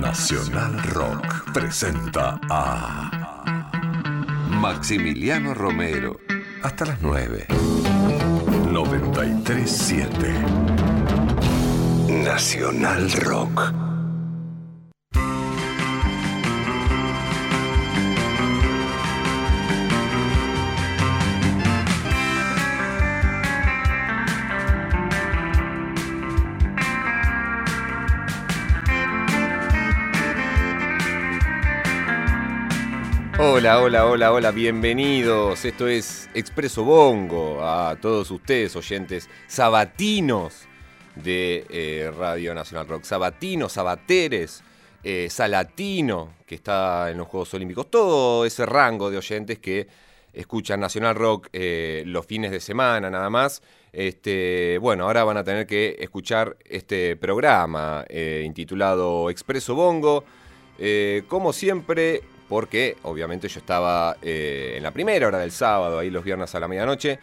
Nacional Rock presenta a Maximiliano Romero. Hasta las 9. 937. Nacional Rock. Hola, hola, hola, hola, bienvenidos. Esto es Expreso Bongo a todos ustedes, oyentes sabatinos de eh, Radio Nacional Rock. Sabatinos, sabateres, eh, salatino, que está en los Juegos Olímpicos. Todo ese rango de oyentes que escuchan Nacional Rock eh, los fines de semana nada más. Este, bueno, ahora van a tener que escuchar este programa intitulado Expreso Bongo. como siempre, porque obviamente yo estaba eh, en la primera hora del sábado, ahí los viernes a la medianoche.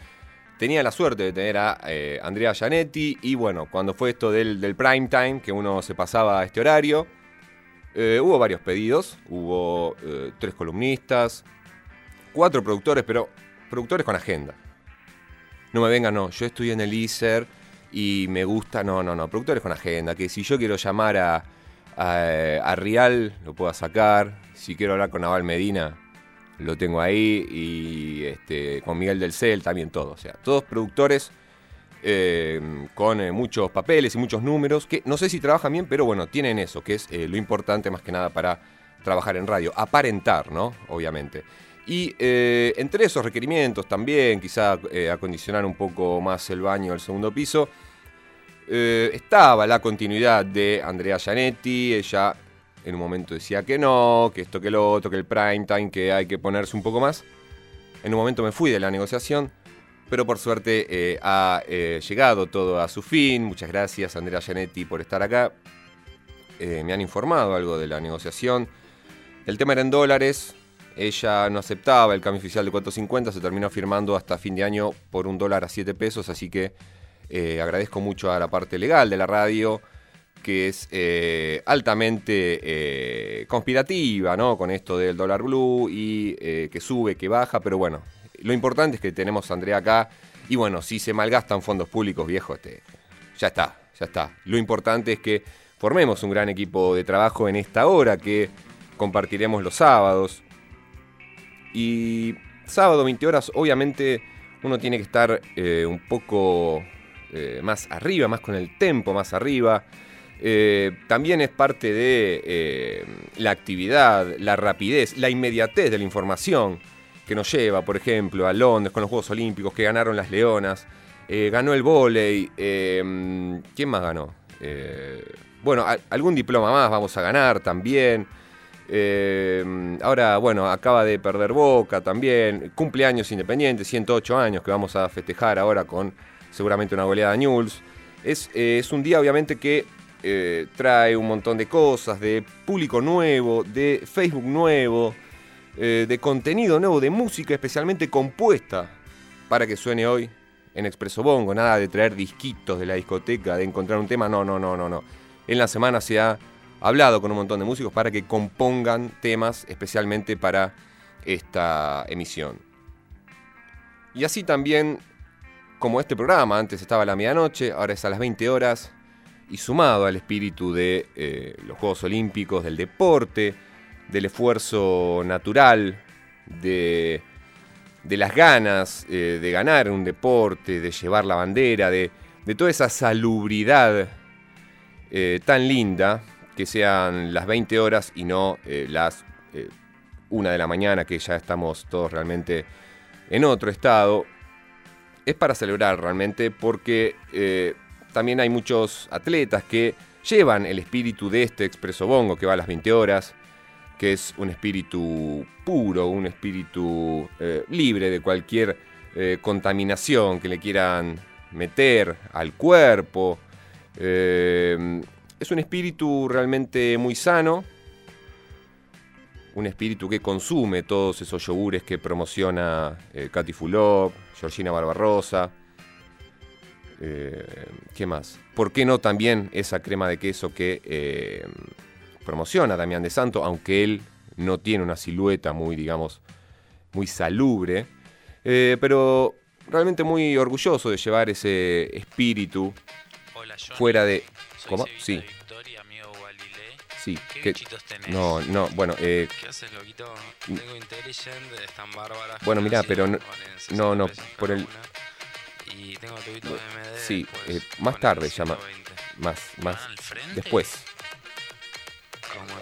Tenía la suerte de tener a eh, Andrea Gianetti y bueno, cuando fue esto del, del, prime time, que uno se pasaba a este horario, eh, hubo varios pedidos, hubo tres columnistas, cuatro productores, pero productores con agenda. No me vengan, no, yo estoy en el ISER y me gusta, no, no, no, productores con agenda, que si yo quiero llamar a, a, Rial, lo puedo sacar, si quiero hablar con Naval Medina, lo tengo ahí. Y este, con Miguel del Cel también todo. O sea, todos productores eh, con eh, muchos papeles y muchos números. Que no sé si trabajan bien, pero bueno, tienen eso, que es eh, lo importante más que nada para trabajar en radio. Aparentar, ¿no? Obviamente. Y entre esos requerimientos también, quizá acondicionar un poco más el baño del segundo piso. estaba la continuidad de Andrea Gianetti, ella en un momento decía que no, que esto, que lo otro, que el prime time, que hay que ponerse un poco más. En un momento me fui de la negociación, pero por suerte eh, ha eh, llegado todo a su fin. Muchas gracias Andrea Gianetti por estar acá. Eh, me han informado algo de la negociación. El tema era en dólares. Ella no aceptaba el cambio oficial de 4.50, se terminó firmando hasta fin de año por un dólar a 7 pesos, así que agradezco mucho a la parte legal de la radio que es eh, altamente eh, conspirativa, ¿no? Con esto del dólar blue y eh, que sube, que baja, pero bueno, lo importante es que tenemos a Andrea acá y bueno, si se malgastan fondos públicos, viejo, este, ya está, ya está. Lo importante es que formemos un gran equipo de trabajo en esta hora que compartiremos los sábados. Y sábado 20 horas, obviamente uno tiene que estar un poco más arriba, más con el tempo más arriba. Eh, también es parte de eh, la actividad, la rapidez, la inmediatez de la información que nos lleva, por ejemplo, a Londres con los Juegos Olímpicos, que ganaron las Leonas, eh, ganó el vóley, ¿quién más ganó? bueno, algún diploma más vamos a ganar también. ahora, bueno, acaba de perder Boca también, cumpleaños independientes, 108 años que vamos a festejar ahora con seguramente una goleada News. Es, es un día obviamente que eh, trae un montón de cosas, de público nuevo, de Facebook nuevo, eh, de contenido nuevo, de música especialmente compuesta para que suene hoy en Expreso Bongo. Nada de traer disquitos de la discoteca, de encontrar un tema. No, no, no, no, no. En la semana se ha hablado con un montón de músicos para que compongan temas especialmente para esta emisión. Y así también, como este programa, antes estaba a la medianoche, ahora es a las 20 horas, y sumado al espíritu de eh, los Juegos Olímpicos, del deporte, del esfuerzo natural, de, las ganas eh, de ganar un deporte, de llevar la bandera, de, toda esa salubridad eh, tan linda, que sean las 20 horas y no las 1 de la mañana, que ya estamos todos realmente en otro estado, es para celebrar realmente porque también hay muchos atletas que llevan el espíritu de este expreso bongo que va a las 20 horas, que es un espíritu puro, un espíritu eh, libre de cualquier eh, contaminación que le quieran meter al cuerpo. Eh, es un espíritu realmente muy sano, un espíritu que consume todos esos yogures que promociona Katy Fulop, Georgina Barbarosa. Eh, ¿Qué más? ¿Por qué no también esa crema de queso que eh, promociona Damián de Santo, aunque él no tiene una silueta muy, digamos, muy salubre, eh, pero realmente muy orgulloso de llevar ese espíritu Hola, fuera de... Soy ¿Cómo? Sí, Victoria, amigo Galilei. sí. ¿Qué bichitos tenés? no, no, bueno, eh, ¿Qué haces, loquito? Tengo Intelligent, están bárbaras. Bueno, mirá, pero no- valen 60 no, por el-. Y tengo tubito MD. sí, después, eh, más tarde llama, 120. más, más, después. Como.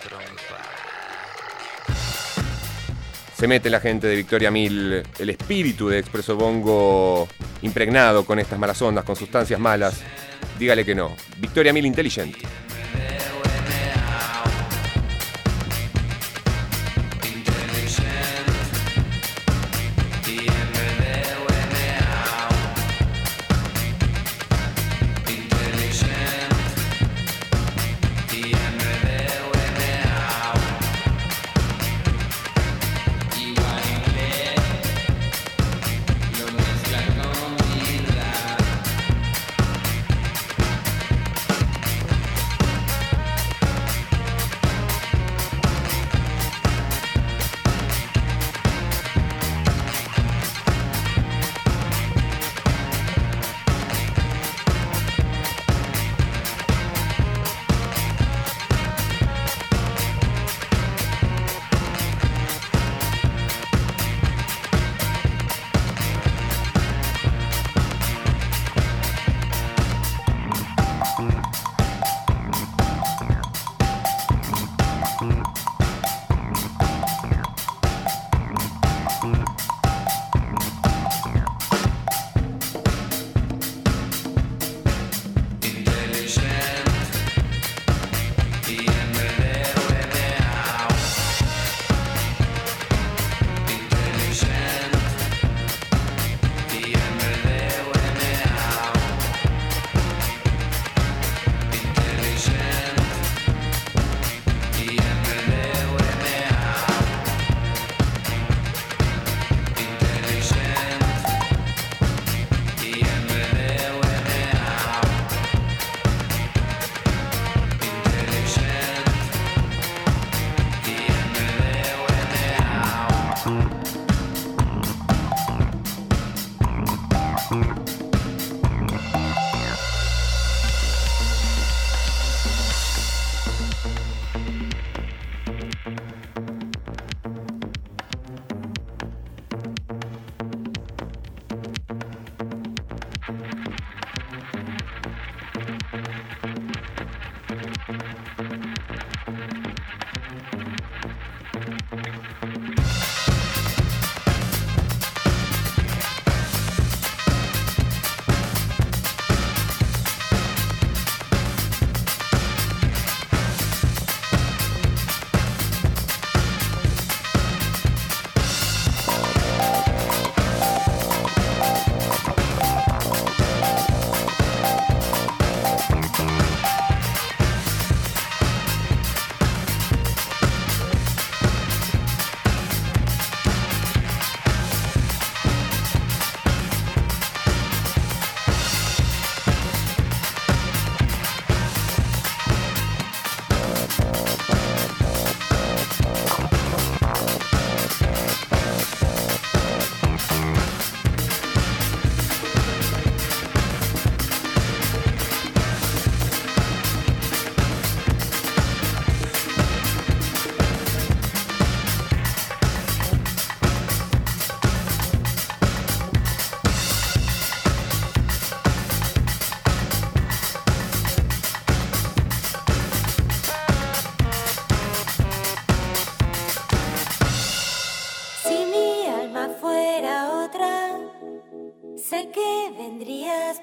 Se mete la gente de Victoria Mil, el espíritu de Expreso Bongo impregnado con estas malas ondas, con sustancias malas. Dígale que no. Victoria Mil Intelligent.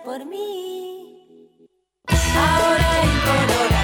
Por mí. Ahora incolora mi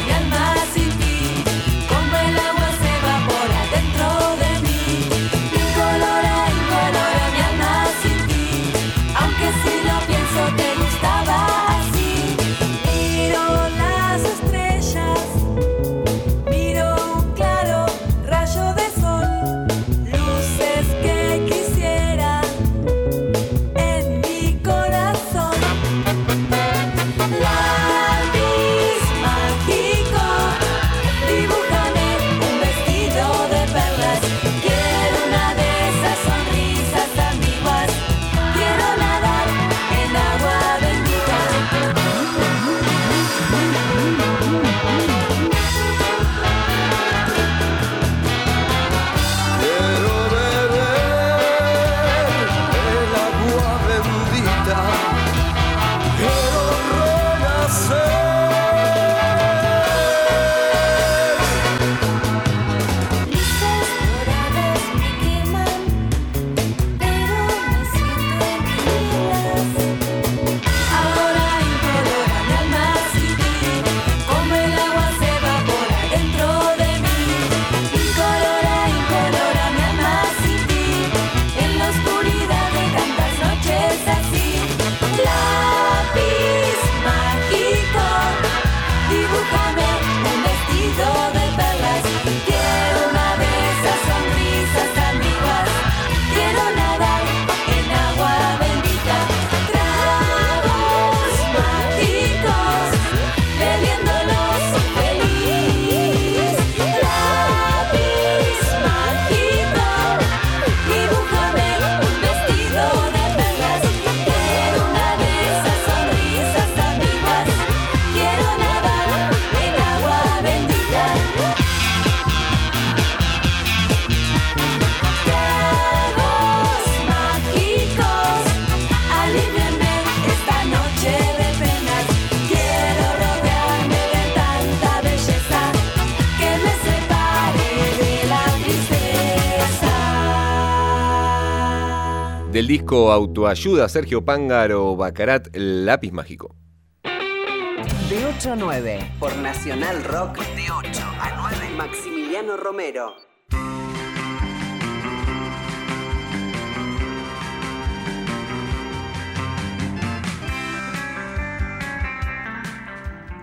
disco Autoayuda, Sergio Pángaro, Bacarat, Lápiz Mágico. De 8 a 9, por Nacional Rock. De 8 a 9, Maximiliano Romero.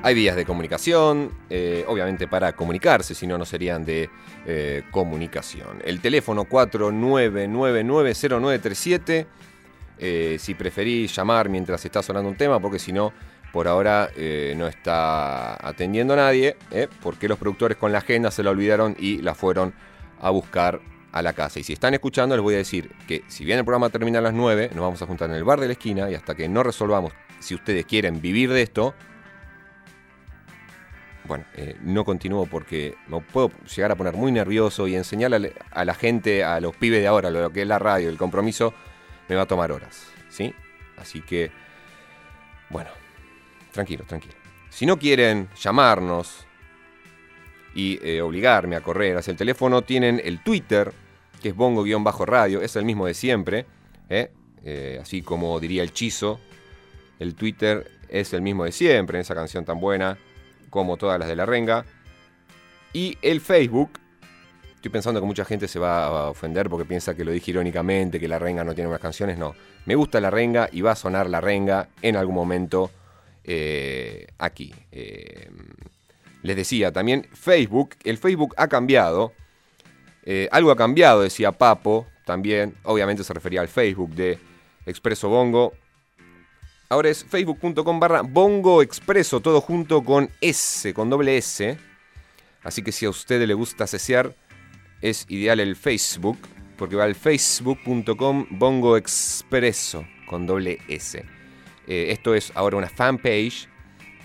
Hay vías de comunicación, eh, obviamente para comunicarse, si no, no serían de eh, comunicación. El teléfono 49990937, eh, si preferís llamar mientras está sonando un tema, porque si no, por ahora eh, no está atendiendo a nadie, porque los productores con la agenda se la olvidaron y la fueron a buscar a la casa. Y si están escuchando, les voy a decir que si bien el programa termina a las 9, nos vamos a juntar en el bar de la esquina y hasta que no resolvamos si ustedes quieren vivir de esto, bueno, eh, no continúo porque me puedo llegar a poner muy nervioso y enseñarle a la gente, a los pibes de ahora, lo que es la radio, el compromiso, me va a tomar horas, ¿sí? Así que, bueno, tranquilos, tranquilos. Si no quieren llamarnos y eh, obligarme a correr hacia el teléfono, tienen el Twitter, que es bongo-radio, es el mismo de siempre. Eh, así como diría el Chizo, el Twitter es el mismo de siempre, en esa canción tan buena como todas las de la renga. Y el Facebook, estoy pensando que mucha gente se va a ofender porque piensa que lo dije irónicamente, que la renga no tiene más canciones, no. Me gusta la renga y va a sonar la renga en algún momento eh, aquí. Eh, les decía también, Facebook, el Facebook ha cambiado. Eh, algo ha cambiado, decía Papo, también, obviamente se refería al Facebook de Expreso Bongo. Ahora es facebook.com barra Bongo Expreso, todo junto con S, con doble S. Así que si a usted le gusta cesear, es ideal el Facebook, porque va al facebook.com Bongo Expreso, con doble S. Eh, esto es ahora una fanpage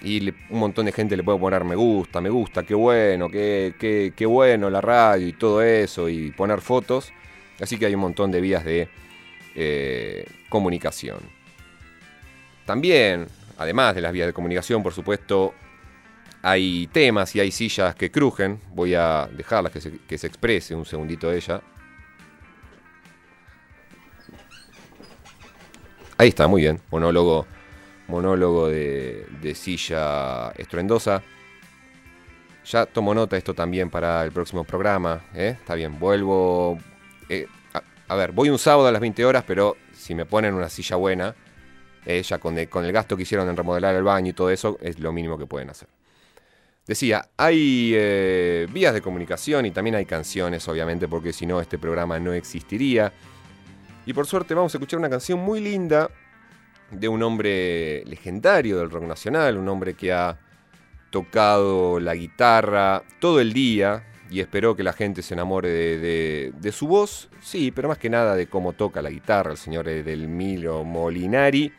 y un montón de gente le puede poner me gusta, me gusta, qué bueno, qué, qué- qué bueno la radio y todo eso, y poner fotos. Así que hay un montón de vías de eh, comunicación. También, además de las vías de comunicación, por supuesto, hay temas y hay sillas que crujen. Voy a dejarlas que se, exprese un segundito ella. Ahí está, muy bien. Monólogo, monólogo de, de silla estruendosa. Ya tomo nota esto también para el próximo programa. ¿eh? Está bien, vuelvo. eh, a ver, voy un sábado a las 20 horas, pero si me ponen una silla buena, eh, ya con, el gasto que hicieron en remodelar el baño y todo eso, es lo mínimo que pueden hacer. Decía, hay eh, vías de comunicación y también hay canciones, obviamente, porque si no, este programa no existiría. Y por suerte vamos a escuchar una canción muy linda de un hombre legendario del rock nacional, un hombre que ha tocado la guitarra todo el día y esperó que la gente se enamore de, de- de su voz, sí, pero más que nada de cómo toca la guitarra, el señor Edelmiro Molinari,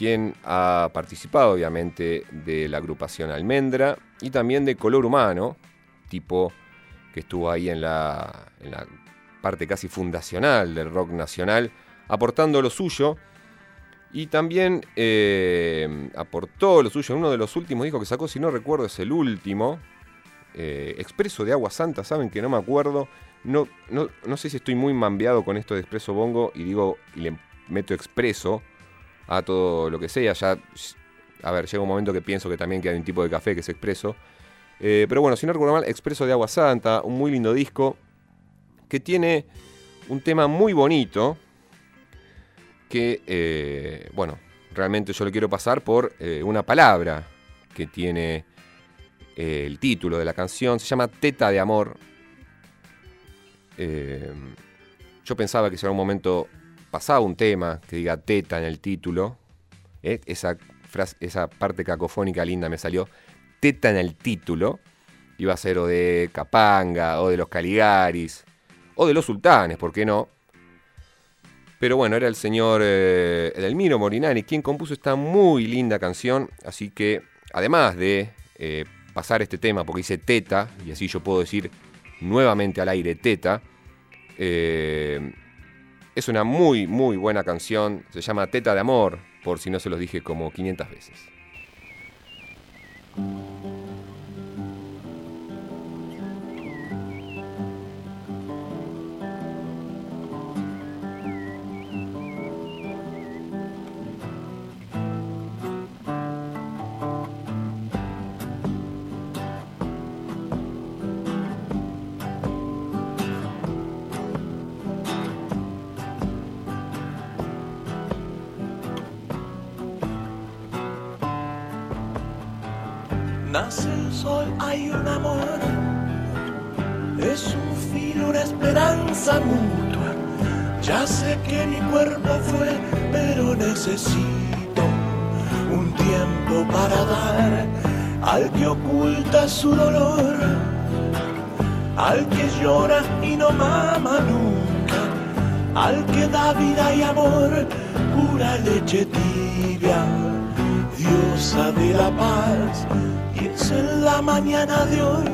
quien ha participado obviamente de la agrupación Almendra y también de Color Humano, tipo que estuvo ahí en la, parte casi fundacional del rock nacional, aportando lo suyo. Y también eh, aportó lo suyo en uno de los últimos discos que sacó, si no recuerdo es el último, eh, Expreso de Agua Santa, saben que no me acuerdo. No, no, no sé si estoy muy mambeado con esto de Expreso Bongo y digo, y le meto Expreso a todo lo que sea. Ya, a ver, llega un momento que pienso que también que hay un tipo de café que es Expreso. Eh, pero bueno, si no recuerdo mal, Expreso de Agua Santa, un muy lindo disco que tiene un tema muy bonito que, eh, bueno, realmente yo le quiero pasar por eh, una palabra que tiene el título de la canción. Se llama Teta de Amor. Yo pensaba que si en algún momento pasaba un tema que diga teta en el título, eh, esa, frase, esa parte cacofónica linda me salió, teta en el título, iba a ser o de Capanga, o de los Caligaris, o de los Sultanes, ¿por qué no? Pero bueno, era el señor eh, Edelmiro Morinari quien compuso esta muy linda canción, así que además de eh, pasar este tema, porque dice teta, y así yo puedo decir nuevamente al aire teta, eh, es una muy, muy buena canción, se llama Teta de Amor, por si no se los dije como 500 veces. Nace el sol hay un amor. Es un filo, una esperanza mutua. Ya sé que mi cuerpo fue, pero necesito un tiempo para dar al que oculta su dolor, al que llora y no mama nunca, al que da vida y amor, pura leche tibia, diosa de la paz. Y es en la mañana de hoy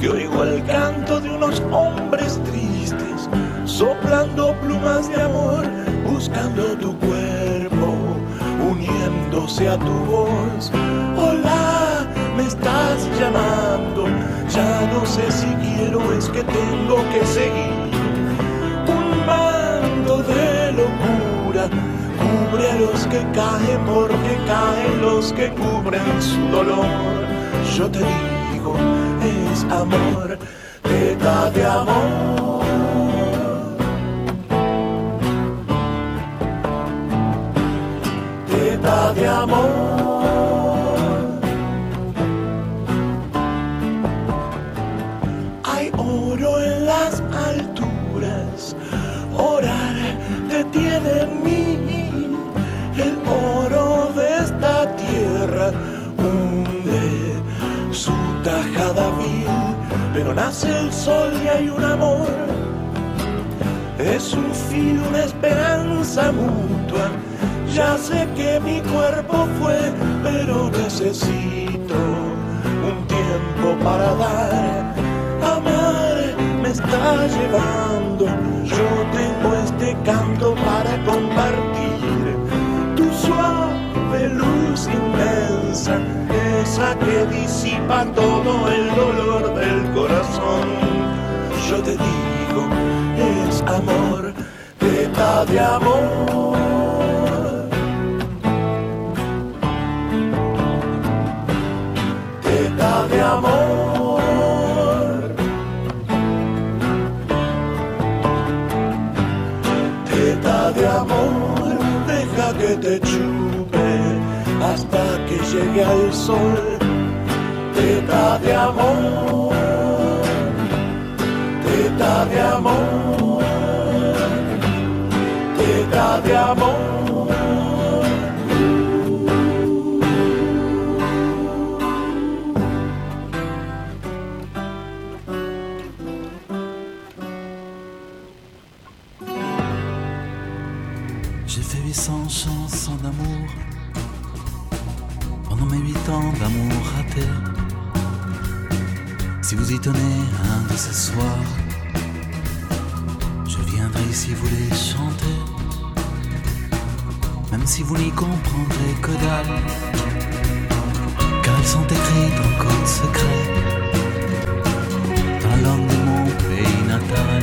que oigo el canto de unos hombres tristes, soplando plumas de amor, buscando tu cuerpo, uniéndose a tu voz. Hola, me estás llamando, ya no sé si quiero, es que tengo que seguir. Un mando de locura los que caen porque caen los que cubren su dolor. Yo te digo, es amor, teta de amor. Nace el sol y hay un amor. Es un filo, una esperanza mutua. Ya sé que mi cuerpo fue, pero necesito un tiempo para dar. Amar me está llevando. Yo tengo este canto para compartir tu suave luz inmensa, esa que disipa todo el dolor de amor. Teta de amor. Teta de amor, deja que te chupe hasta que llegue al sol. Teta de amor, teta de amor, J'ai fait 800 chansons d'amour pendant mes 8 ans d'amour raté. Si vous y tenez un de ces soirs, je viendrai ici vous les chanter. Si vous n'y comprendrez que dalle, car elles sont écrites en code secret dans la langue de mon pays natal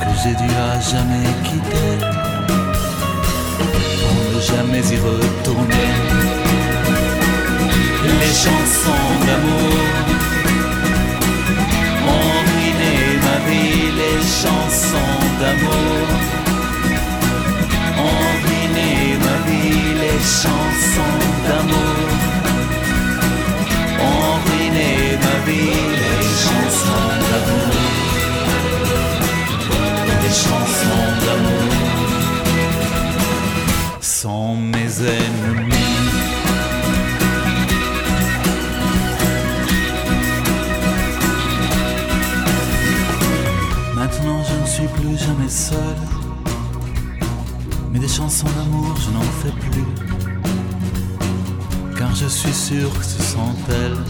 que j'ai dû à jamais quitter pour ne jamais y retourner. Les chansons d'amour ont ruiné ma vie, les chansons d'amour ruiné ma vie, les chansons d'amour. Ruiné ma vie, les chansons d'amour. Les chansons d'amour. Sont mes ennemis. Maintenant je ne suis plus jamais seul, chansons d'amour je n'en fais plus, car je suis sûr que ce sont elles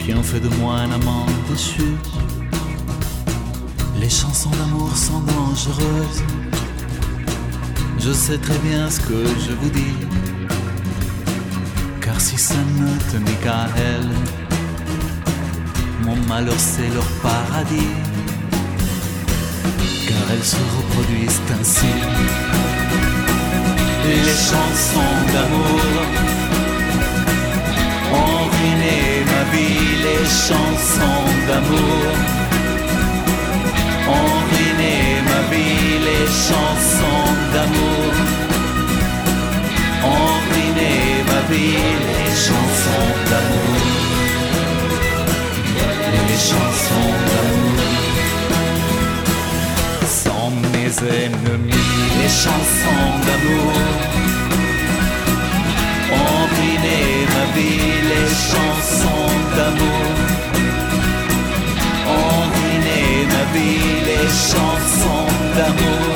qui ont fait de moi un amant déchu. Les chansons d'amour sont dangereuses. Je sais très bien ce que je vous dis. Car si ça ne tenait qu'à elles, mon malheur c'est leur paradis car elles se reproduisent ainsi. Les chansons d'amour ont ruiné ma vie, les chansons d'amour ont ruiné ma vie, les chansons d'amour ont ruiné ma vie, les chansons d'amour, les chansons ennemis, les chansons d'amour ont ma vie, les chansons d'amour ont ruiné ma vie, les chansons d'amour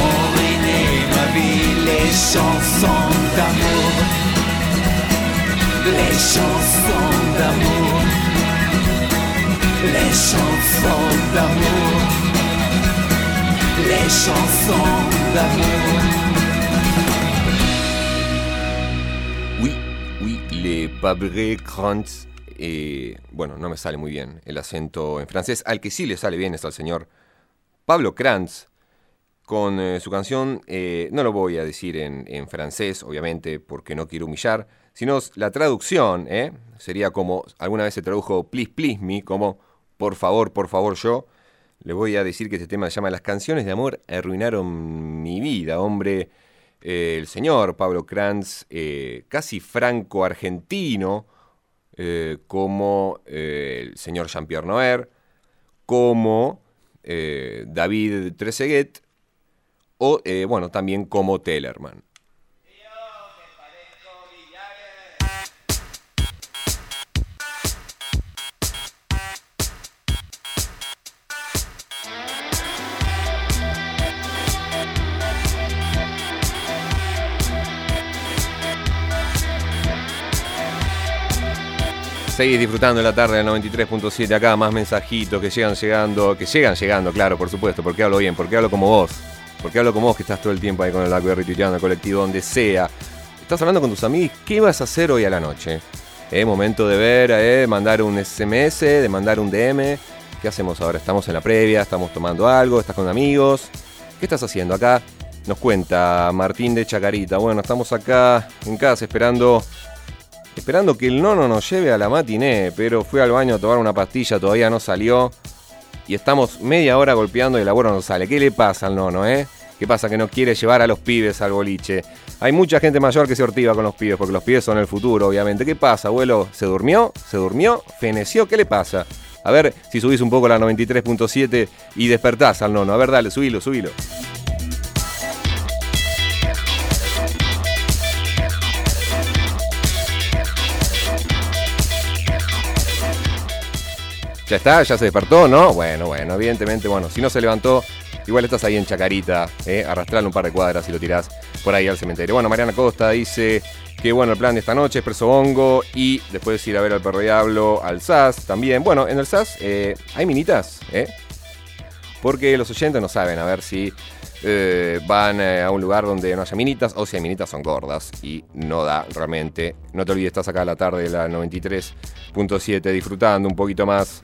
ont ruiné ma vie, les chansons d'amour, les chansons d'amour, les chansons d'amour, les chansons d'amour. Oui, oui, les Pabré Crans. Eh, bueno, no me sale muy bien el acento en francés. Al que sí le sale bien es al señor Pablo Kranz. Con eh, su canción, eh, no lo voy a decir en, en francés, obviamente, porque no quiero humillar, sino la traducción, ¿eh? sería como, alguna vez se tradujo please, please me, como por favor, por favor yo. Le voy a decir que este tema se llama Las canciones de amor arruinaron mi vida, hombre. Eh, el señor Pablo Kranz, eh, casi franco-argentino, eh, como el señor Jean-Pierre Noer, como David Trezeguet, o bueno, también como Tellerman. Seguís disfrutando de la tarde del 93.7 acá, más mensajitos que llegan llegando, que llegan llegando, claro, por supuesto, porque hablo bien, porque hablo como vos, porque hablo como vos que estás todo el tiempo ahí con el Blackberry tuiteando, colectivo, donde sea. Estás hablando con tus amigos, ¿qué vas a hacer hoy a la noche? Eh, momento de ver, eh, mandar un SMS, de mandar un DM. ¿Qué hacemos ahora? Estamos en la previa, estamos tomando algo, estás con amigos. ¿Qué estás haciendo acá? Nos cuenta Martín de Chacarita. Bueno, estamos acá en casa esperando esperando que el nono nos lleve a la matiné, pero fui al baño a tomar una pastilla, todavía no salió. Y estamos media hora golpeando y el abuelo no sale. ¿Qué le pasa al nono, eh? ¿Qué pasa? Que no quiere llevar a los pibes al boliche. Hay mucha gente mayor que se ortiva con los pibes, porque los pibes son el futuro, obviamente. ¿Qué pasa, abuelo? ¿Se durmió? ¿Se durmió? ¿Feneció? ¿Qué le pasa? A ver si subís un poco la 93.7 y despertás al nono. A ver, dale, subilo, subilo. ¿Ya está? ¿Ya se despertó? ¿No? Bueno, bueno, evidentemente, bueno, si no se levantó, igual estás ahí en Chacarita, ¿eh? arrastrarle un par de cuadras y lo tirás por ahí al cementerio. Bueno, Mariana Costa dice que bueno, el plan de esta noche es preso bongo y después ir a ver al perro diablo, al SAS también. Bueno, en el SAS eh, hay minitas, ¿eh? Porque los oyentes no saben a ver si eh, van eh, a un lugar donde no haya minitas o si hay minitas son gordas y no da realmente. No te olvides, estás acá a la tarde de la 93.7 disfrutando un poquito más.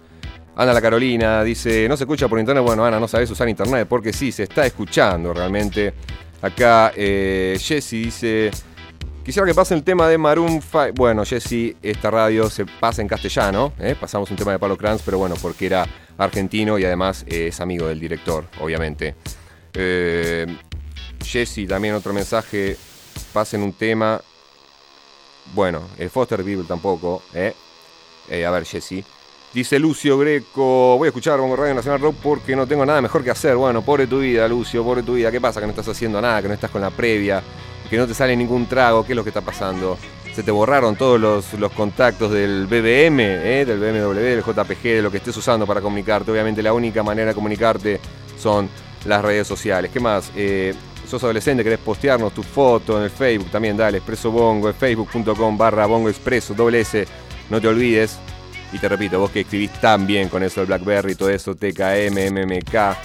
Ana la Carolina dice, no se escucha por internet. Bueno, Ana, no sabes usar internet porque sí, se está escuchando realmente. Acá eh, Jesse dice, quisiera que pase el tema de Maroon 5. Bueno, Jesse, esta radio se pasa en castellano. ¿eh? Pasamos un tema de Pablo Kranz, pero bueno, porque era argentino y además eh, es amigo del director, obviamente. Eh, Jesse, también otro mensaje. Pasen un tema. Bueno, el Foster Bible tampoco. a ver, Jesse. Dice Lucio Greco, voy a escuchar Bongo Radio Nacional Rock porque no tengo nada mejor que hacer. Bueno, pobre tu vida, Lucio, pobre tu vida. ¿Qué pasa? Que no estás haciendo nada, que no estás con la previa, que no te sale ningún trago. ¿Qué es lo que está pasando? Se te borraron todos los, los contactos del BBM, ¿eh? del BMW, del JPG, de lo que estés usando para comunicarte. Obviamente la única manera de comunicarte son las redes sociales. ¿Qué más? Eh, sos adolescente, querés postearnos tu foto en el Facebook, también dale, Expreso Bongo, facebook.com barra Bongo Expreso, doble S, no te olvides. Y te repito, vos que escribís tan bien con eso, el Blackberry, todo eso, TKM, MMK,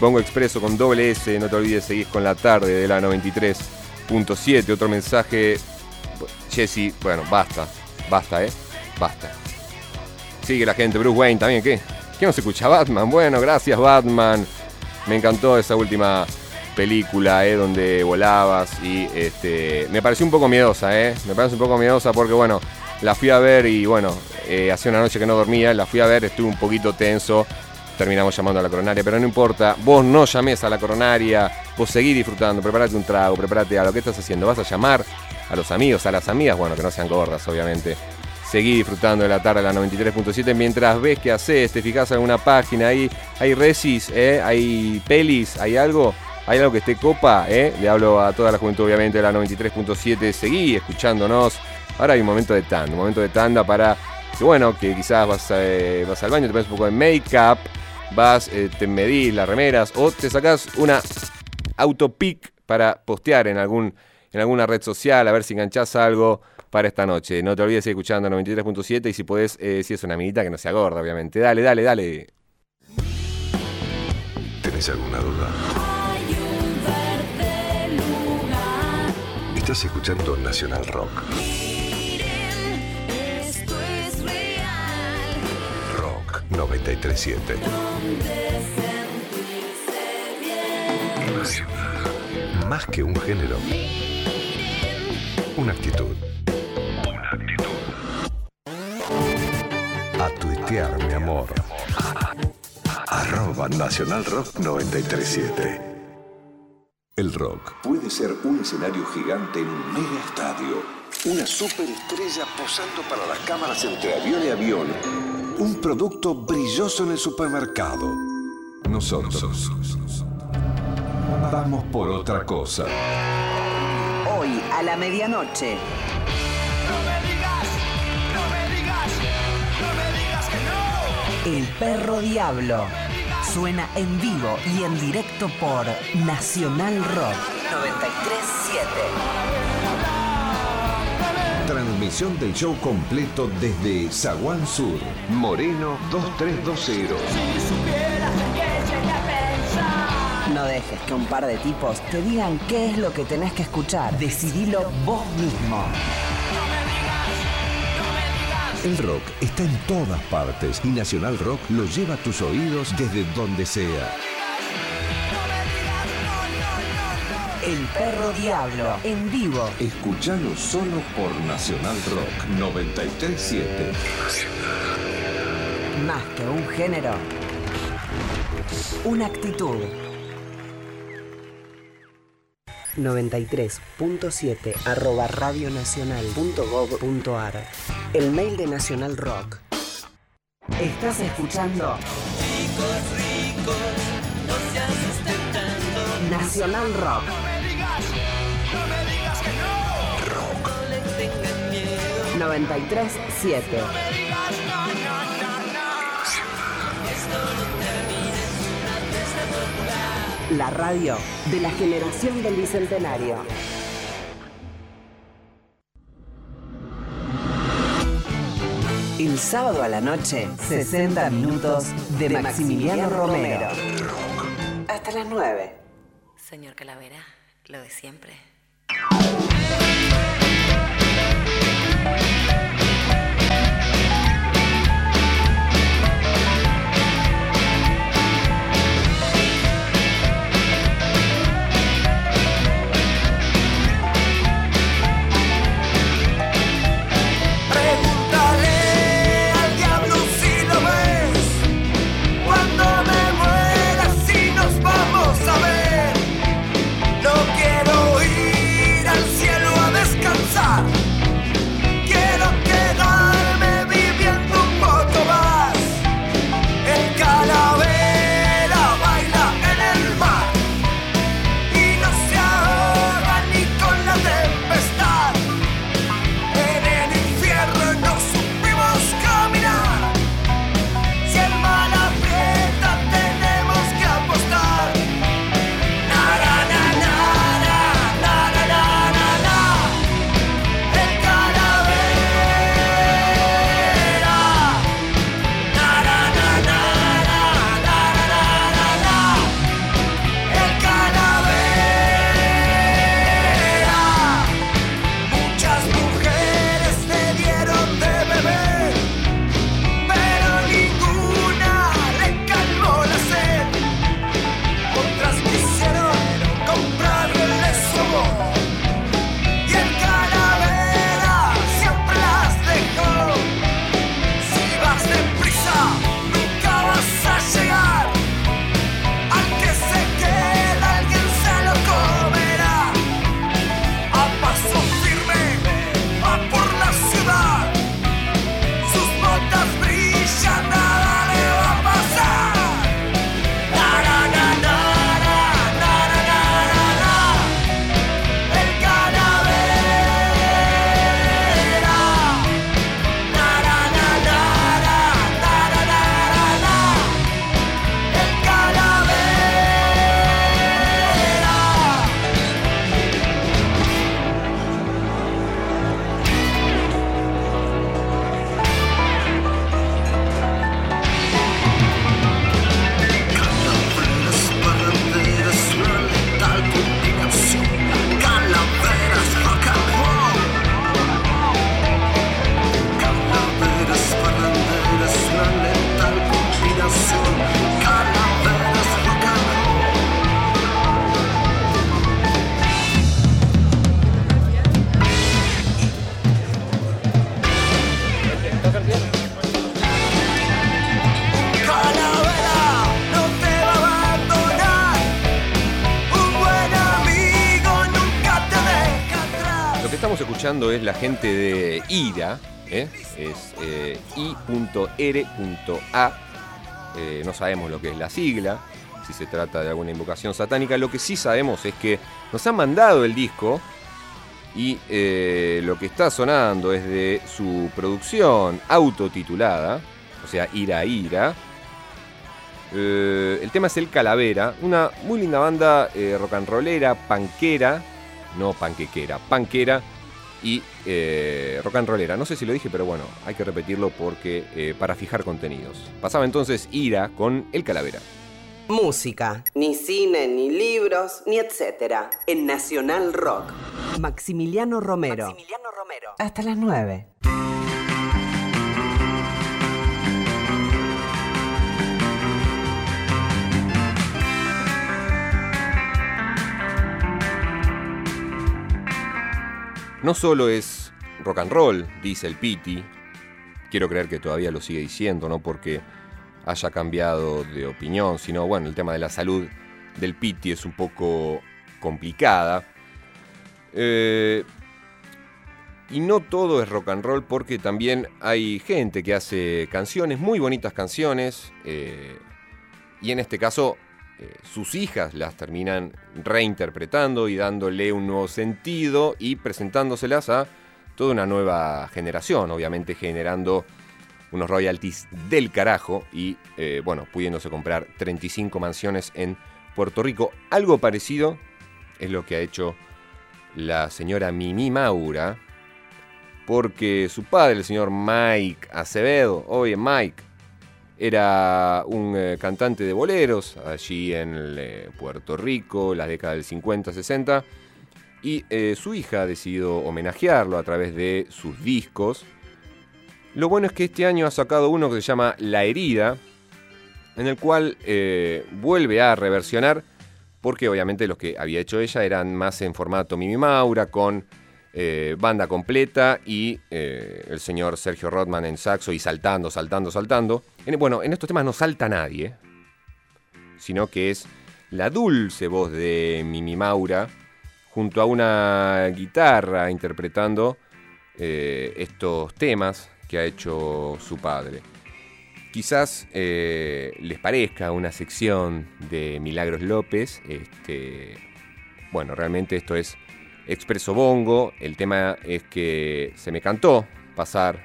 Bongo Expreso con doble S, no te olvides, seguís con la tarde de la 93.7. Otro mensaje, Jesse, bueno, basta, basta, eh, basta. Sigue la gente, Bruce Wayne también, ¿qué? ¿Qué no se escucha? Batman, bueno, gracias Batman. Me encantó esa última película, eh, donde volabas y este, me pareció un poco miedosa, eh. Me parece un poco miedosa porque, bueno, la fui a ver y, bueno, eh, hacía una noche que no dormía, la fui a ver, estuve un poquito tenso. Terminamos llamando a la coronaria, pero no importa. Vos no llames a la coronaria, vos seguí disfrutando, prepárate un trago, prepárate a lo que estás haciendo. Vas a llamar a los amigos, a las amigas, bueno, que no sean gordas, obviamente. Seguí disfrutando de la tarde a la 93.7 mientras ves qué haces, te fijas en alguna página, ahí hay resis, ¿eh? hay pelis, hay algo, hay algo que esté copa, ¿eh? le hablo a toda la juventud obviamente de la 93.7, seguí escuchándonos. Ahora hay un momento de tanda, un momento de tanda para que bueno, que quizás vas, eh, vas al baño, te pones un poco de make-up, vas, eh, te medís las remeras o te sacás una autopic para postear en, algún, en alguna red social, a ver si enganchás algo para esta noche. No te olvides de ir escuchando 93.7 y si podés, eh, si es una amiguita que no sea gorda, obviamente. Dale, dale, dale. ¿Tenés alguna duda? Estás escuchando Nacional Rock. 937. Donde sentirse bien. Más que un género. Una actitud. Una actitud. A tuitear, mi amor. Arroba Nacional Rock 937. El rock puede ser un escenario gigante en un mega estadio. Una superestrella posando para las cámaras entre avión y avión. Un producto brilloso en el supermercado. Nosotros. Vamos por otra cosa. Hoy a la medianoche. El perro diablo. Suena en vivo y en directo por Nacional Rock 937. Transmisión del show completo desde Zaguán Sur, Moreno 2320. No dejes que un par de tipos te digan qué es lo que tenés que escuchar. Decidilo vos mismo. El rock está en todas partes y Nacional Rock lo lleva a tus oídos desde donde sea. El perro diablo. En vivo. Escuchalo solo por Nacional Rock 937. Más que un género. Una actitud. 93.7 arroba radionacional.gov.ar El mail de Nacional Rock. Estás escuchando Nacional Rock. Rock. 93.7 La radio de la generación del Bicentenario. El sábado a la noche, 60 minutos de Maximiliano Romero. Hasta las 9. Señor Calavera, lo de siempre. Es la gente de IRA, ¿eh? es eh, i.r.a. Eh, no sabemos lo que es la sigla, si se trata de alguna invocación satánica. Lo que sí sabemos es que nos han mandado el disco y eh, lo que está sonando es de su producción autotitulada, o sea, Ira Ira. El tema es El Calavera, una muy linda banda rock and rollera, panquera, no panquequera, panquera y eh, rock and rollera. No sé si lo dije, pero bueno, hay que repetirlo porque eh, para fijar contenidos. Pasaba entonces Ira con El Calavera. Música. Ni cine, ni libros, ni etcétera. En Nacional Rock. Maximiliano Romero. Maximiliano Romero. Hasta las 9. No solo es rock and roll, dice el Piti, quiero creer que todavía lo sigue diciendo, no porque haya cambiado de opinión, sino bueno, el tema de la salud del Piti es un poco complicada. Eh, y no todo es rock and roll porque también hay gente que hace canciones, muy bonitas canciones, eh, y en este caso eh, sus hijas las terminan reinterpretando y dándole un nuevo sentido y presentándoselas a toda una nueva generación, obviamente generando unos royalties del carajo y eh, bueno, pudiéndose comprar 35 mansiones en Puerto Rico. Algo parecido es lo que ha hecho la señora Mimi Maura, porque su padre, el señor Mike Acevedo, oye Mike, era un eh, cantante de boleros allí en eh, Puerto Rico, las décadas del 50, 60, y eh, su hija ha decidido homenajearlo a través de sus discos. Lo bueno es que este año ha sacado uno que se llama La Herida, en el cual vuelve a reversionar, porque obviamente los que había hecho ella eran más en formato Mimi Maura, con eh, banda completa y eh, el señor Sergio Rodman en saxo y saltando, saltando, saltando. En- bueno, en estos temas no salta nadie, sino que es la dulce voz de Mimi Maura junto a una guitarra interpretando eh, estos temas que ha hecho su padre. Quizás les parezca una sección de Milagros López. Este, bueno, realmente esto es Expreso Bongo. El tema es que se me cantó pasar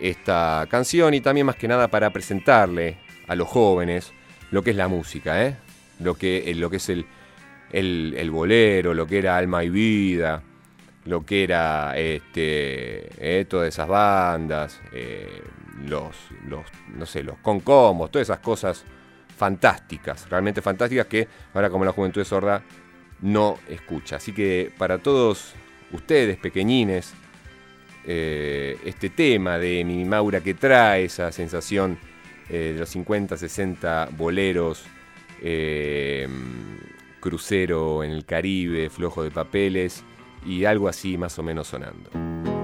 esta canción y también más que nada para presentarle a los jóvenes lo que es la música, ¿eh? lo, que, lo que es el, el, bolero, lo que era Alma y Vida, lo que era este, eh, todas esas bandas, eh, los, los, no sé, los concombos, todas esas cosas fantásticas, realmente fantásticas que ahora como la juventud es sorda no escucha. Así que para todos ustedes pequeñines, eh, este tema de Mimi Maura que trae esa sensación eh, de los 50, 60 boleros, eh, crucero en el Caribe, flojo de papeles y algo así más o menos sonando.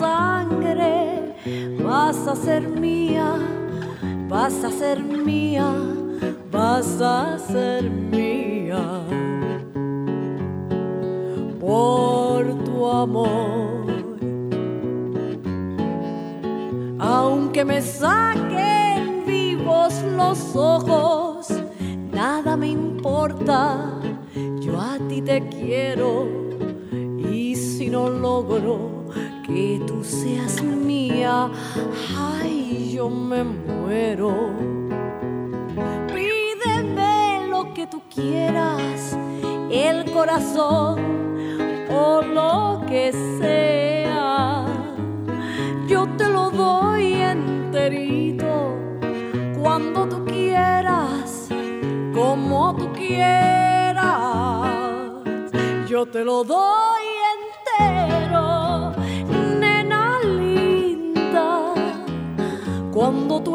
Sangre, vas a ser mía, vas a ser mía, vas a ser mía. Por tu amor, aunque me saquen vivos los ojos, nada me importa, yo a ti te quiero y si no logro que tú seas mía, ay, yo me muero. Pídeme lo que tú quieras, el corazón o lo que sea, yo te lo doy enterito cuando tú quieras como tú quieras. Yo te lo doy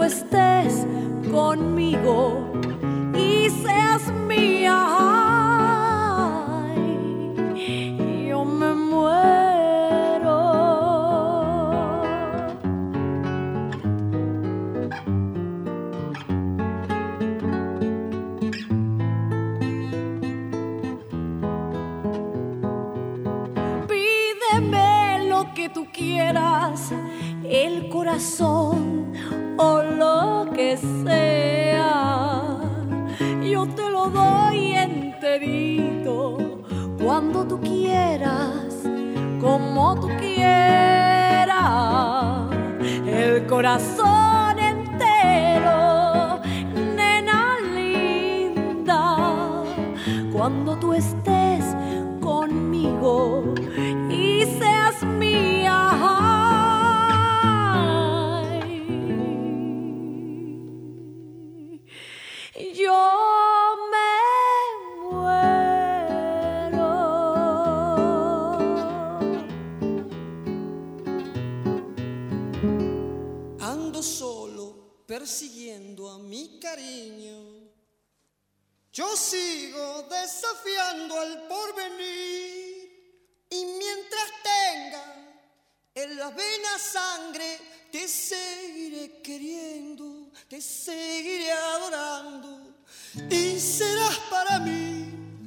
estés conmigo, mía, ay, yo me muero. Pídeme lo que tú quieras, el corazón o lo que sea. Yo te lo doy enterito cuando tú quieras, como tú quieras. El corazón entero, nena linda, cuando tú estés conmigo y Ando solo persiguiendo a mi cariño. Yo sigo desafiando al porvenir y mientras tenga en las venas sangre te seguiré queriendo, te seguiré adorando y serás para mí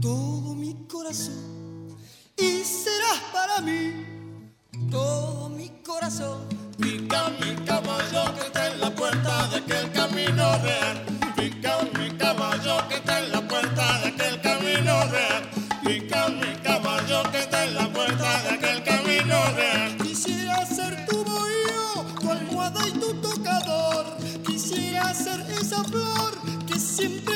todo mi corazón y serás para mí todo mi corazón. Pica mi caballo que está en la puerta de aquel camino real. Pica mi caballo que está en la puerta de aquel camino real. Pica mi caballo que está en la puerta de aquel camino real. Quisiera ser tu bohío, tu almohada y tu tocador. Quisiera ser esa flor que siempre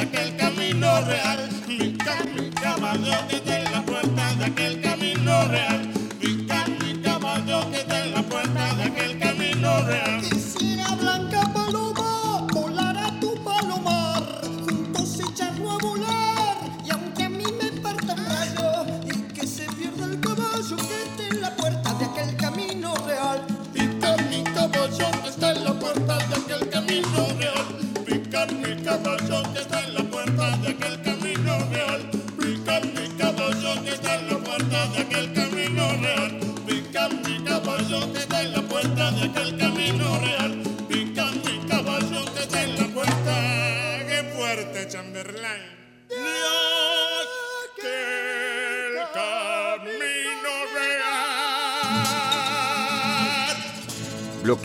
de aquel camino real. Mi caballo que está en la puerta de aquel camino real.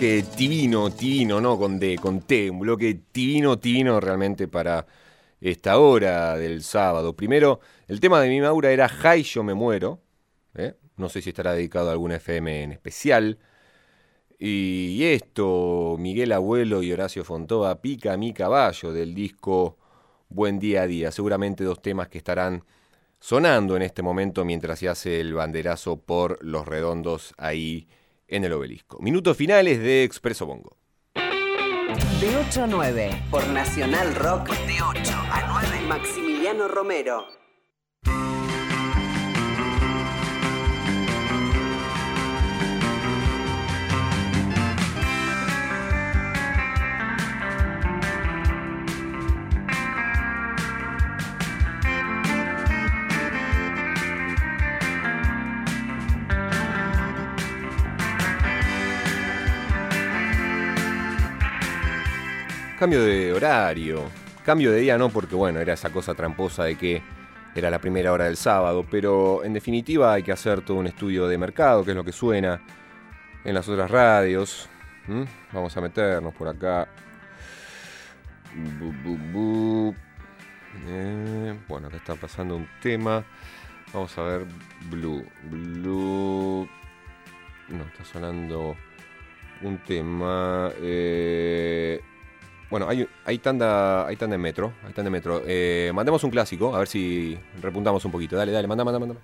Bloque divino, no con D, con T. Un bloque divino, divino realmente para esta hora del sábado. Primero, el tema de mi Maura era Jai, yo me muero. ¿eh? No sé si estará dedicado a alguna FM en especial. Y esto, Miguel Abuelo y Horacio Fontova, Pica mi caballo del disco Buen Día a Día. Seguramente dos temas que estarán sonando en este momento mientras se hace el banderazo por los redondos ahí en el obelisco. Minutos finales de Expreso Bongo. De 8 a 9, por Nacional Rock, de 8 a 9, Maximiliano Romero. Cambio de horario, cambio de día no porque bueno, era esa cosa tramposa de que era la primera hora del sábado, pero en definitiva hay que hacer todo un estudio de mercado, que es lo que suena en las otras radios. ¿Mm? Vamos a meternos por acá. Eh, bueno, acá está pasando un tema. Vamos a ver Blue. Blue. No, está sonando un tema. eh, bueno, hay, hay, tanda, hay tanda en metro. Hay tanda en metro. Eh, mandemos un clásico, a ver si repuntamos un poquito. Dale, dale, manda, manda, manda.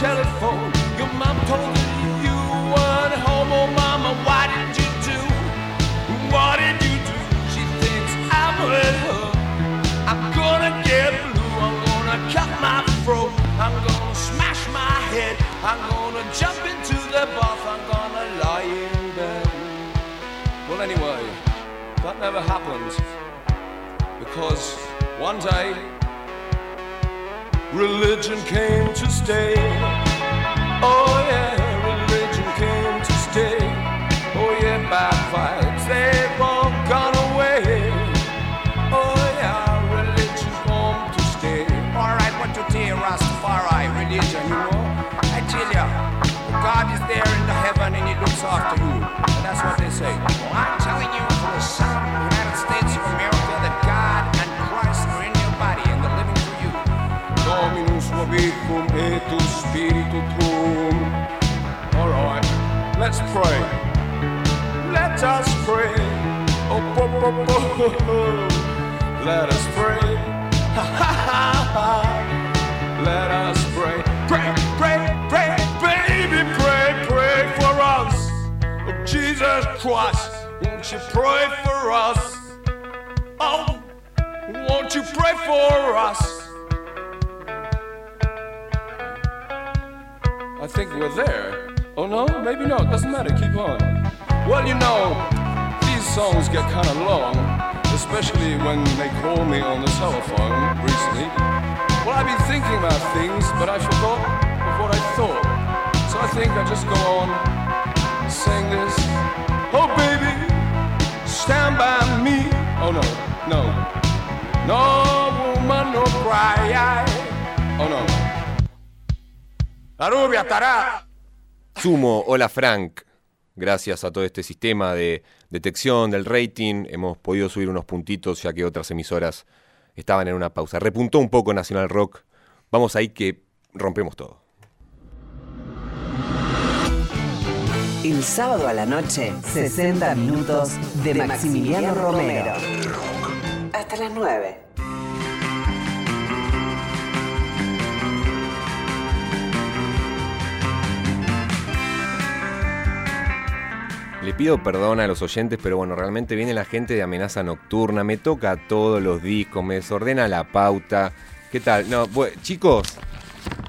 Telephone. Your mom told you you weren't home, oh mama, why did you do? What did you do? She thinks I'm with her. I'm gonna get blue. I'm gonna cut my throat. I'm gonna smash my head. I'm gonna jump into the bath. I'm gonna lie in bed. Well, anyway, that never happened. Because one day, religion came to stay. Oh, yeah, religion came to stay. Oh, yeah, bad vibes, they've all gone away. Oh, yeah, religion come to stay. Alright, what to tell Rastafari, religion, you know? I tell ya, God is there in the heaven and he looks after you. Let's pray. Let us pray. Oh, po, po, po. Let us pray. Ha, ha, ha, ha. Let us pray. Pray, pray, pray, baby, pray, pray for us. Oh, Jesus Christ, won't you pray for us? Oh, won't you pray for us? I think we're there. Oh no, maybe not. Doesn't matter. Keep on. Well, you know, these songs get kind of long, especially when they call me on the telephone recently. Well, I've been thinking about things, but I forgot of what I thought. So I think I just go on saying this. Oh, baby, stand by me. Oh no, no, no woman, no cry. Oh no. La rubia estará. Sumo, hola Frank. Gracias a todo este sistema de detección del rating hemos podido subir unos puntitos ya que otras emisoras estaban en una pausa. Repuntó un poco Nacional Rock. Vamos ahí que rompemos todo. El sábado a la noche, 60 minutos de Maximiliano Romero. Hasta las 9. Le pido perdón a los oyentes, pero bueno, realmente viene la gente de amenaza nocturna, me toca todos los discos, me desordena la pauta. ¿Qué tal? No, chicos,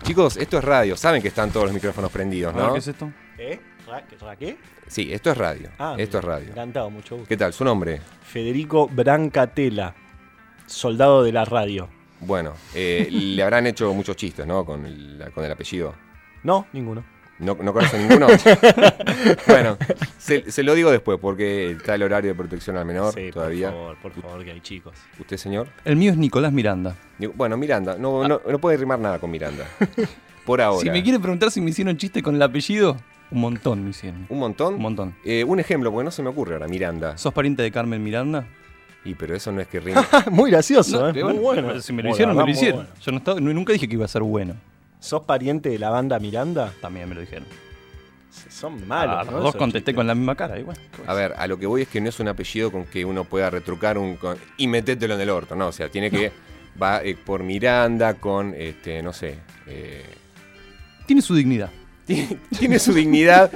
chicos, esto es radio, saben que están todos los micrófonos prendidos, ¿no? ¿Qué es esto? ¿Eh? ¿Ra- ¿Ra qué? Sí, esto es radio. Ah, esto es radio. Encantado, mucho gusto. ¿Qué tal? ¿Su nombre? Federico Brancatela, soldado de la radio. Bueno, eh, le habrán hecho muchos chistes, ¿no? Con el, con el apellido. No, ninguno. ¿No, no conoce ninguno? bueno, se, se lo digo después porque está el horario de protección al menor Sí, todavía. Por favor, por favor, que hay chicos. ¿Usted, señor? El mío es Nicolás Miranda. Bueno, Miranda, no, no, no puede rimar nada con Miranda. Por ahora. Si me quiere preguntar si me hicieron chiste con el apellido, un montón me hicieron. ¿Un montón? Un montón. Eh, un ejemplo, porque no se me ocurre ahora, Miranda. ¿Sos pariente de Carmen Miranda? Y pero eso no es que rima. Muy gracioso, No, ¿eh? Muy bueno, bueno. Si me lo Bueno, hicieron, me lo hicieron. bueno. Yo no estaba, nu- nunca dije que iba a ser bueno. ¿Sos pariente de la banda Miranda? También me lo dijeron. Son malos. Ah, ¿no? los dos contesté con la misma cara. Igual. A ver, a lo que voy es que no es un apellido con que uno pueda retrucar un con- y metételo en el orto, no, o sea, tiene que va eh, por Miranda con este, no sé, eh, Tiene su dignidad. Tiene, tiene su dignidad,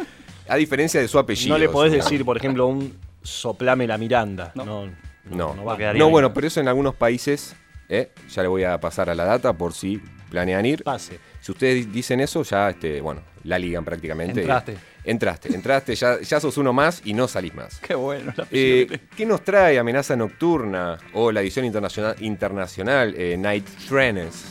a diferencia de su apellido. No le podés decir, por ejemplo, un soplame la Miranda. No, no, No, no va. no, bueno, pero eso en algunos países, ¿eh? ya le voy a pasar a la data por si planean ir. Pase. Si ustedes dicen eso, ya, este, bueno, la ligan prácticamente. Entraste. Entraste, entraste, ya, ya sos uno más y no salís más. Qué bueno. la Eh, ¿Qué nos trae Amenaza Nocturna o la edición internacional, internacional eh, Night Trainers?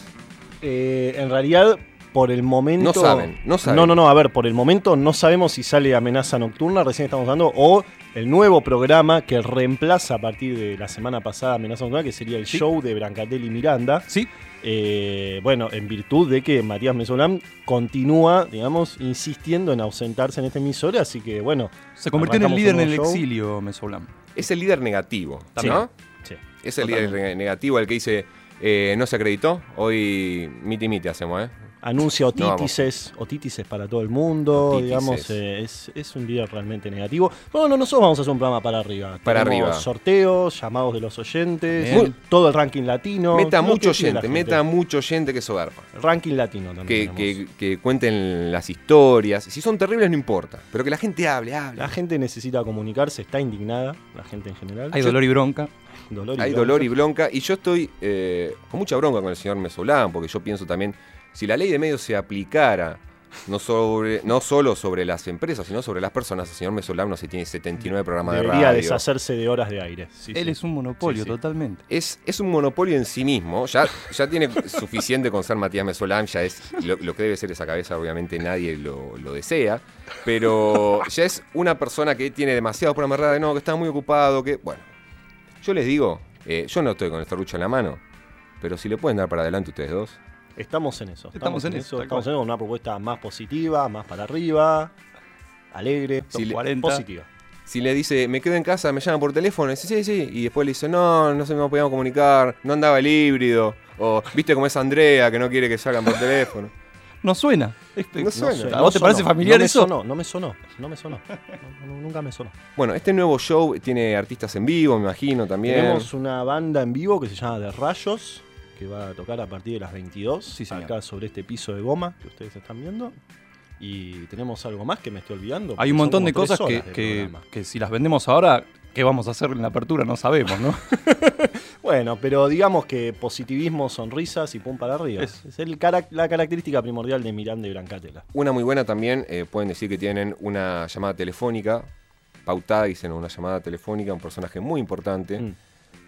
Eh, en realidad, por el momento. No saben, no saben. No, no, no, a ver, por el momento no sabemos si sale Amenaza Nocturna, recién estamos dando, o el nuevo programa que reemplaza a partir de la semana pasada Amenaza Nocturna, que sería el show de Brancatelli Miranda. Sí. Eh, bueno, en virtud de que Matías Mesolán continúa, digamos, insistiendo en ausentarse en esta emisora, así que bueno. Se convirtió en el líder en el show. exilio, Mesoblam. Es el líder negativo, Sí, ¿no? sí, Es el líder negativo, el que dice, eh, no se acreditó, hoy miti miti hacemos, ¿eh? Anuncia No otítices, otítices para todo el mundo, Otítices. digamos, eh, es, es un día realmente negativo. Bueno, nosotros vamos a hacer un programa para arriba. Para Tenemos arriba. sorteos, llamados de los oyentes, Bien. todo el ranking latino. meta mucho oyente, gente. meta mucho oyente que soberba. Ranking latino también. Que, que, que cuenten las historias. Si son terribles no importa, pero que la gente hable, hable. La gente necesita comunicarse, está indignada, la gente en general. Hay Yo- dolor y bronca. Dolor y Hay bronca. dolor y bronca. Y yo estoy eh, con mucha bronca con el señor Mesolán, porque yo pienso también, si la ley de medios se aplicara no, sobre, no solo sobre las empresas, sino sobre las personas, el señor Mesolán no se tiene 79 programas de Debería radio. deshacerse de horas de aire. Sí, Él sí. es un monopolio Sí, sí. totalmente. Es, es un monopolio en sí mismo. Ya, ya tiene suficiente con ser Matías Mesolán, ya es lo, lo que debe ser esa cabeza, obviamente nadie lo, lo desea. Pero ya es una persona que tiene demasiado programas de radio, no, que está muy ocupado, que. Bueno. Yo les digo, eh, yo no estoy con el serrucho en la mano, pero si le pueden dar para adelante ustedes dos. Estamos en eso. Estamos en eso, Estamos cual. en una propuesta más positiva, más para arriba, alegre, Si le- 40. positiva. Si le dice, me quedo en casa, me llaman por teléfono, y dice, sí, sí. Y después le dice, no, no se me podíamos comunicar, no andaba el híbrido. O, viste cómo es Andrea, que no quiere que salgan por teléfono. No suena. No suena. ¿A vos te parece familiar no me eso? Sonó, no me sonó, no me sonó. No, no, nunca me sonó. Bueno, este nuevo show tiene artistas en vivo, me imagino también. Tenemos una banda en vivo que se llama The Rayos, que va a tocar a partir de las 22, Sí, acá sobre este piso de goma que ustedes están viendo. Y tenemos algo más que me estoy olvidando. Hay un montón de cosas que, que, si las vendemos ahora, ¿qué vamos a hacer en la apertura? No sabemos, ¿no? Bueno, pero digamos que positivismo, sonrisas y pum para arriba. Es- Es, el carac- la característica primordial de Miranda y Brancatela. Una muy buena también, eh, pueden decir que tienen una llamada telefónica, pautada, dicen una llamada telefónica, un personaje muy importante. Mm.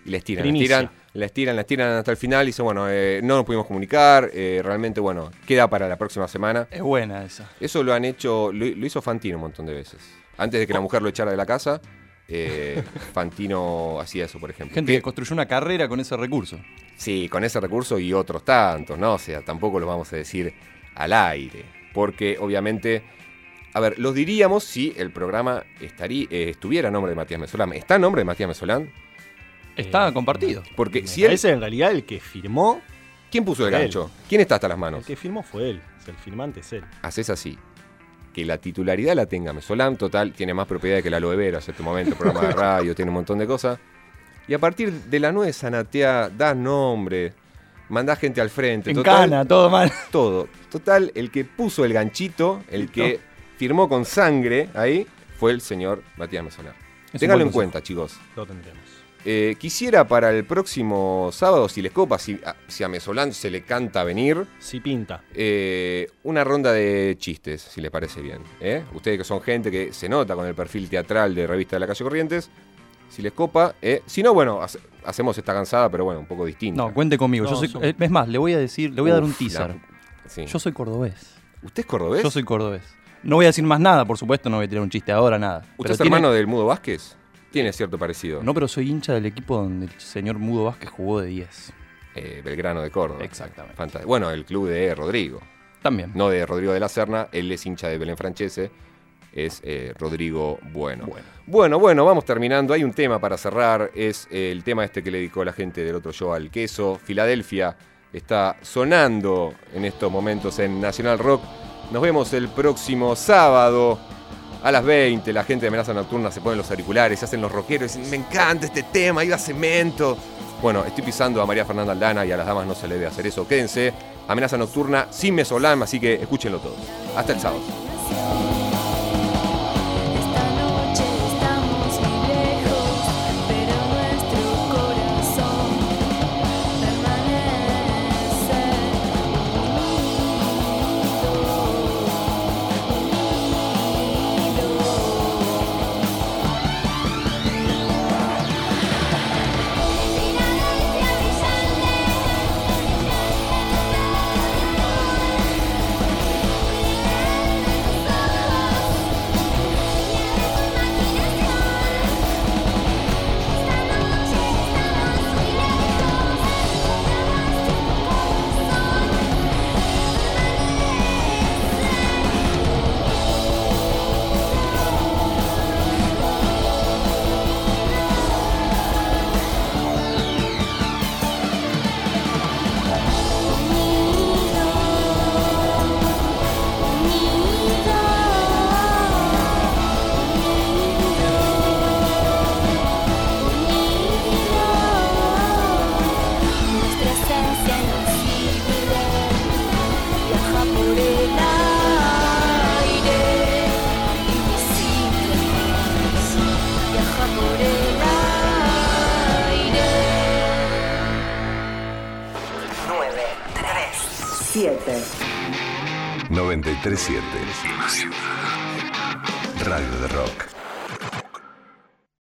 Y les tiran, les tiran, les tiran, les tiran hasta el final y dicen, bueno, eh, no nos pudimos comunicar, eh, realmente, bueno, queda para la próxima semana. Es buena esa. Eso lo han hecho, lo, lo hizo Fantino un montón de veces. Antes de que la mujer lo echara de la casa, eh, Fantino hacía eso, por ejemplo. Gente Que- que construyó una carrera con ese recurso. Sí, con ese recurso y otros tantos, ¿no? O sea, tampoco los vamos a decir al aire. Porque obviamente, a ver, los diríamos si el programa estaría, eh, estuviera a nombre de Matías Mesolán. ¿Está a nombre de Matías Mesolán? Está Eh, compartido. Porque Me si él. parece en realidad el que firmó, ¿Quién puso el él. gancho? ¿Quién está hasta las el manos? que firmó fue él. El firmante es él. Haces así. Que la titularidad la tenga Mesolán, total, tiene más propiedad que la aloe vera, en este momento, programa de radio, tiene un montón de cosas. Y a partir de la 9 Sanatea, da nombre, mandá gente al frente. En total, cana, todo mal. todo. Total, el que puso el ganchito, el que firmó con sangre ahí, fue el señor Matías un Ténganlo en cuenta, chicos. Lo tendremos. Eh, quisiera para el próximo sábado, si les copa, si a, si a Mesolán se le canta venir, Si pinta. eh, una ronda de chistes, si les parece bien. ¿eh? Ustedes que son gente que se nota con el perfil teatral de Revista de la Calle Corrientes, si les copa, eh, si no, bueno, hace- hacemos esta cansada, pero bueno, un poco distinta. No, cuente conmigo. No, yo soy, son- es más, le voy a decir, le voy a dar un teaser. la- sí. Yo soy cordobés. ¿Usted es cordobés? Yo soy cordobés. No voy a decir más nada, por supuesto, no voy a tirar un chiste ahora, nada. ¿Usted Pero es tiene- hermano del Mudo Vázquez? Tiene cierto parecido. No, pero soy hincha del equipo donde el señor Mudo Vázquez jugó de 10. Eh, Belgrano de Córdoba. Exactamente. Fantástico. Bueno, el club de Rodrigo. También. No de Rodrigo de la Serna, él es hincha de Belén Francese, es eh, Rodrigo Bueno. bueno. Bueno, vamos terminando. Hay un tema para cerrar, es eh, el tema este que le dedicó la gente del otro show al queso. Filadelfia está sonando en estos momentos en Nacional Rock. Nos vemos el próximo sábado a las 20. La gente de Amenaza Nocturna se ponen los auriculares, se hacen los rockeros y dicen, me encanta este tema, iba cemento. Bueno, estoy pisando a María Fernanda Aldana y a las damas no se le debe hacer eso. Quédense Amenaza Nocturna sin Mesolam, así que escúchenlo todos. Hasta el sábado.